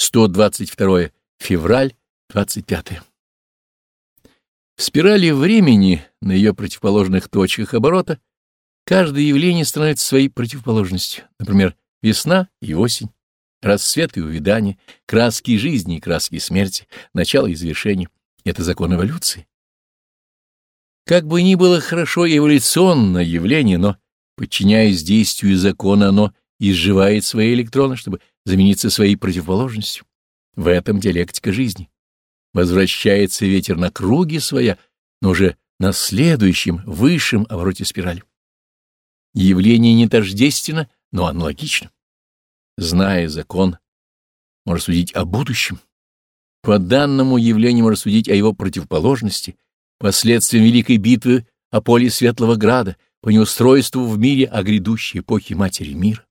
122 февраль, 25. В спирали времени, на ее противоположных точках оборота, каждое явление становится своей противоположностью. Например, весна и осень, рассвет и увядание, краски жизни и краски смерти, начало и завершение — это закон эволюции. Как бы ни было хорошо эволюционное явление, но, подчиняясь действию закона, оно изживает свои электроны, чтобы замениться своей противоположностью. В этом диалектика жизни возвращается ветер на круги своя, но уже на следующем, высшем обороте спирали. Явление не тождественно, но аналогично. Зная закон, можно судить о будущем. По данному явлению можно судить о его противоположности, последствиям Великой битвы о поле Светлого Града, по неустройству в мире о грядущей эпохе Матери мира.